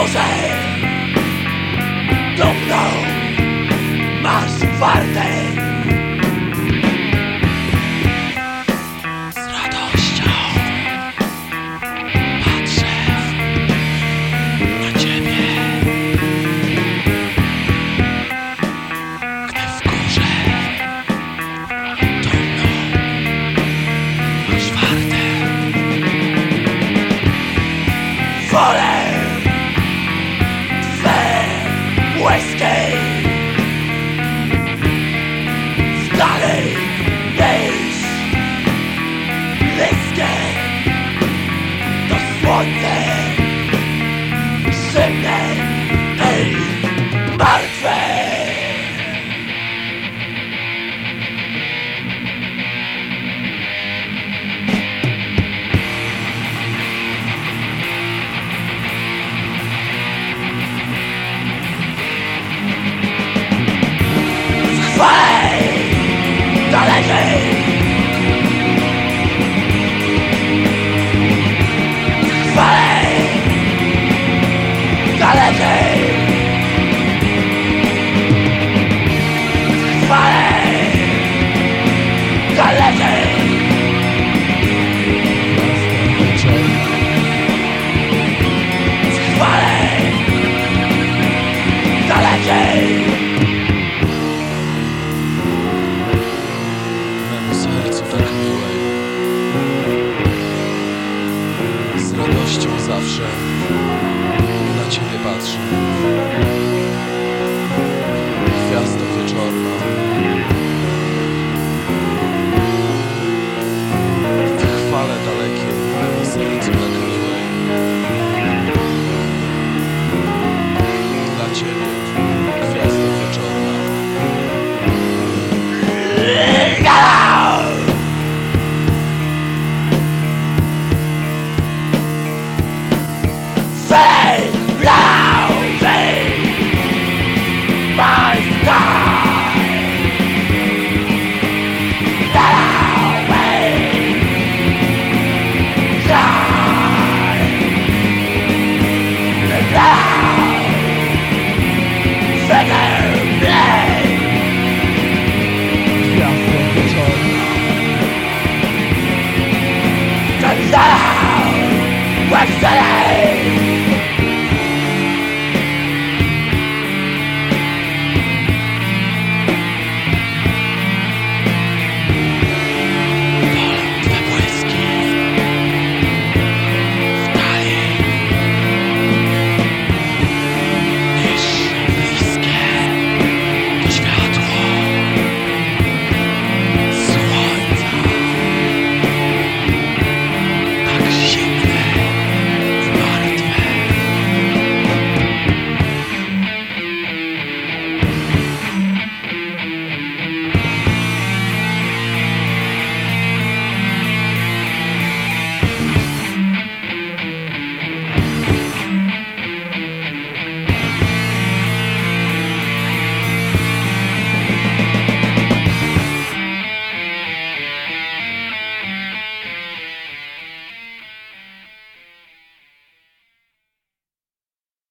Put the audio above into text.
José, Don't know más. Wolne, szybne, ej, martwe Zchwaj, to